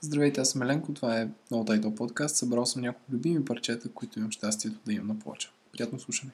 Здравейте, аз съм Еленко, това е No Title Podcast. Събрал съм няколко любими парчета, които имам щастието да имам на плоча. Приятно слушане.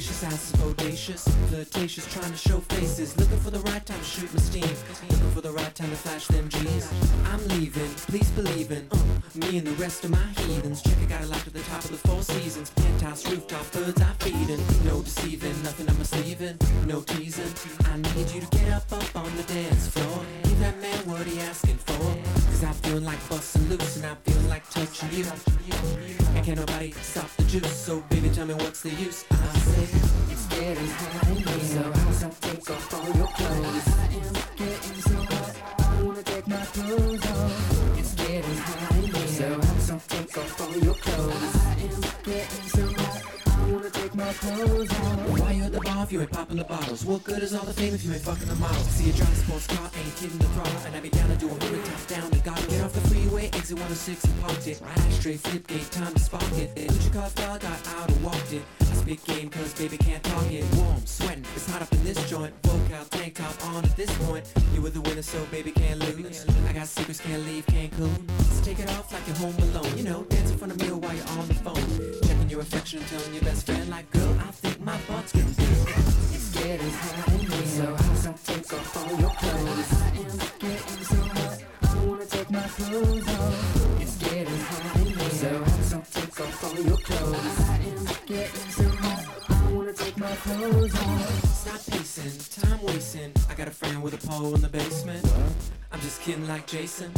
Sass is bodacious, flirtatious, trying to show faces. Looking for the right time to shoot my steam. Looking for the right time to flash them G's. I'm leaving, please believe in uh, me and the rest of my heathens. Check, I got a locked at the top of the four seasons. Penthouse, rooftop, birds I'm feeding. No deceiving, nothing I'm sleeving, no teasing. I need you to get up, up on the dance floor. Give that man what he asking for. Cause I'm feeling like busting loose and I'm feeling like touching you. And can't nobody stop the juice. So baby, tell me what's the use? I say it's getting hot in here. So how's I take off all your clothes? I am getting so hot. I wanna take my clothes off. It's getting hot in here. So how's I take off all your clothes? I am getting so hot. I wanna take my clothes off. Why you ain't popping the bottles? What good is all the fame if you ain't fucking the models? See a drive sports car, ain't hitting the throttle, and I be down to do a hundred top down. You gotta get off the freeway, exit 106 and parked it. Straight flip gate, time to spark it. Gucci car fell, got out and walked it. I speak game cause baby can't talk it. Warm, sweating, it's hot up in this joint. Vocal tank top on at this point. You were the winner, so baby can't lose. I got secrets, can't leave Cancun. So take it off like you're home alone. You know, dance in front of me while you're on the phone. Checking your affection telling your best friend, like, girl, I think my butt's getting big. It's getting hot in here. So how's I take off all your clothes? I am getting so hot. I wanna take my clothes off. It's getting hot in here. So how's I take off all your clothes? I am getting so hot. I wanna take my clothes off. Stop pacing, time wasting. I got a friend with a pole in the basement. I'm just kidding like Jason.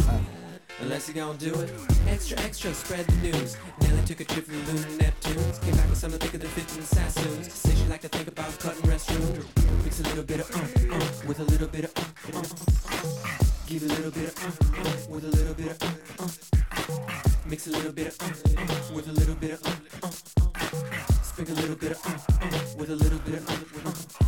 Unless you gon' do it. Extra, extra, spread the news. Nelly took a trip from the lunar Neptunes. Came back with something thicker than 15 Sassoons. She like to think about cutting restrooms. Mix a little bit of uh, uh, with a little bit of uh, uh, uh. Give a little bit of uh, uh, with a little bit of uh, uh. Mix a little bit of uh, uh, with a little bit of uh, uh, uh. Sprinkle a little bit of uh, uh, with a little bit of uh, uh.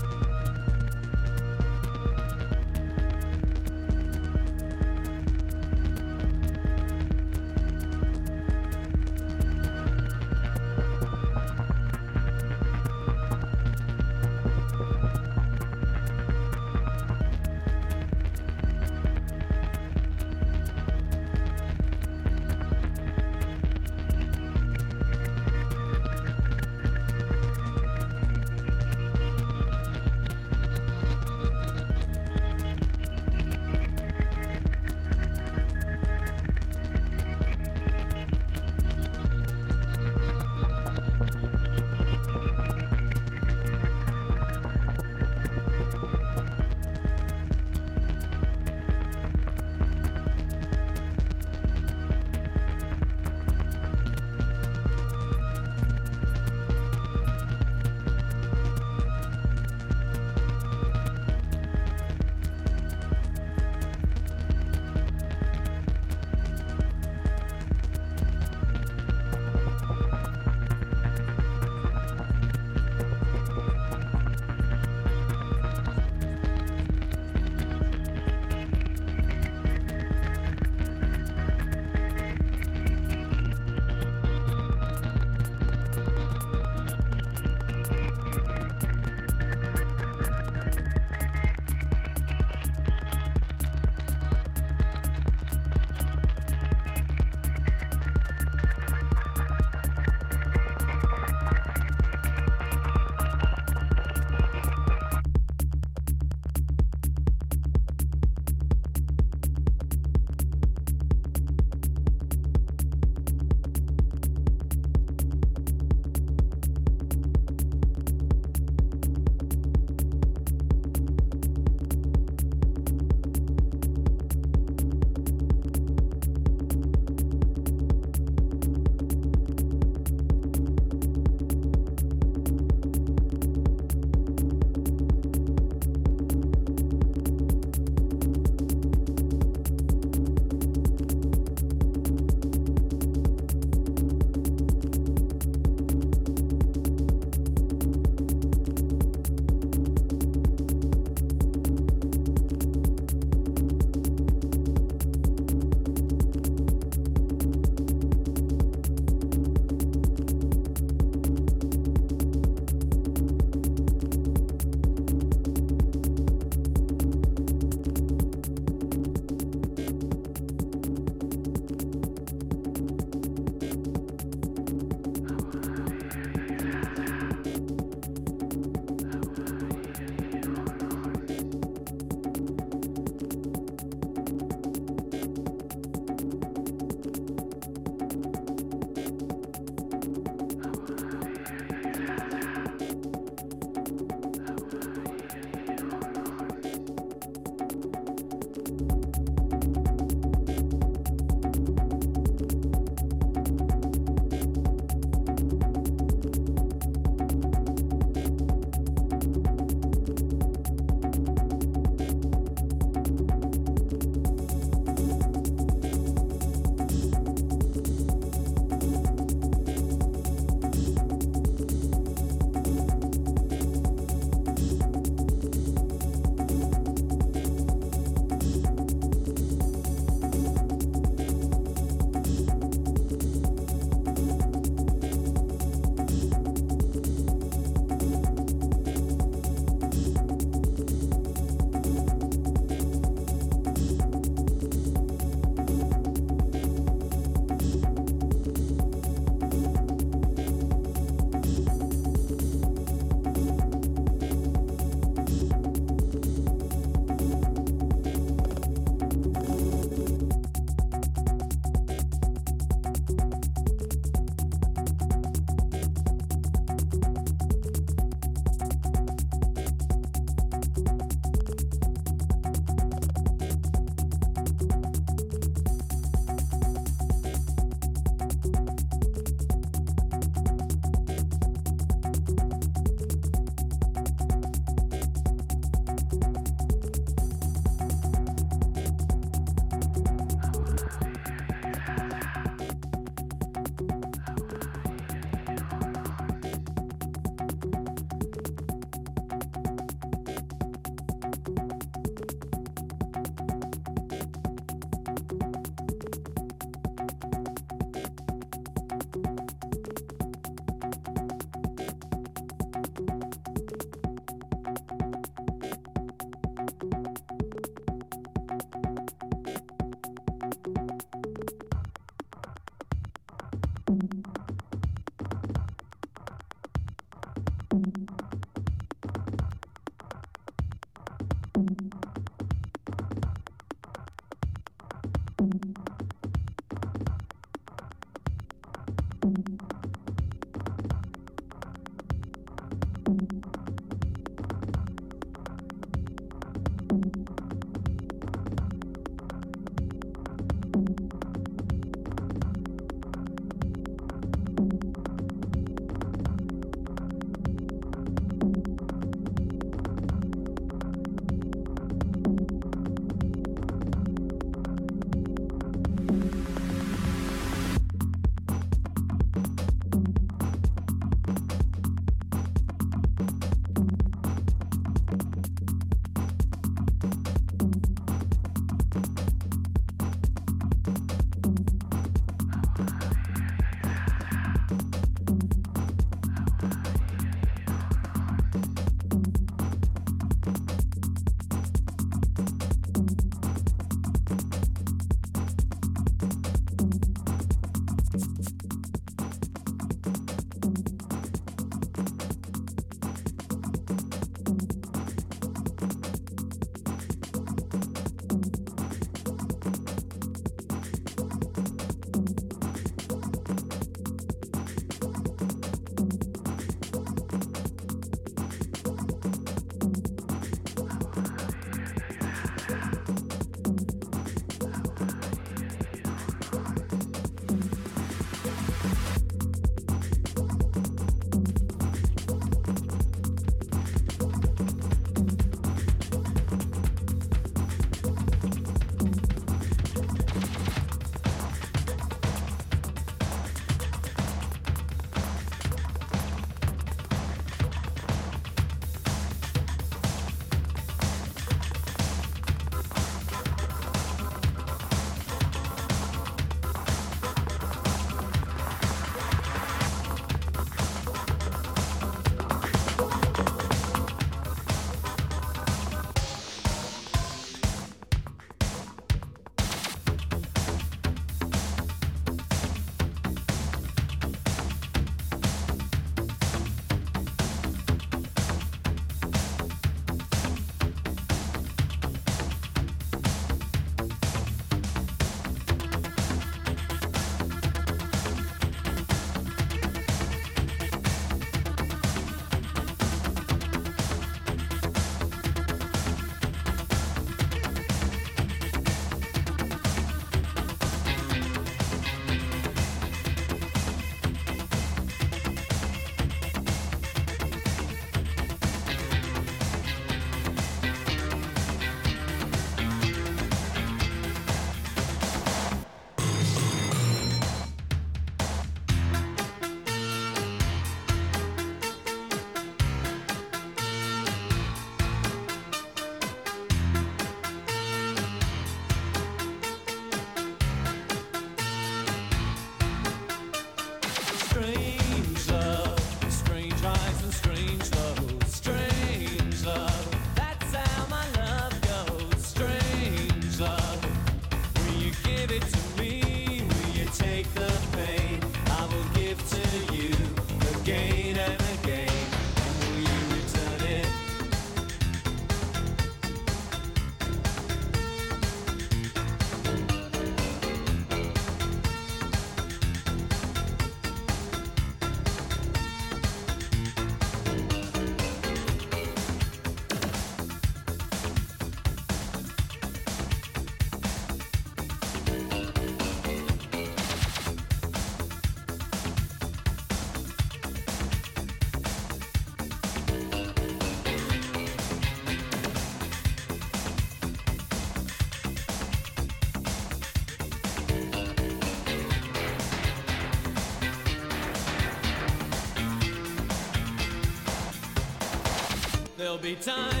Be times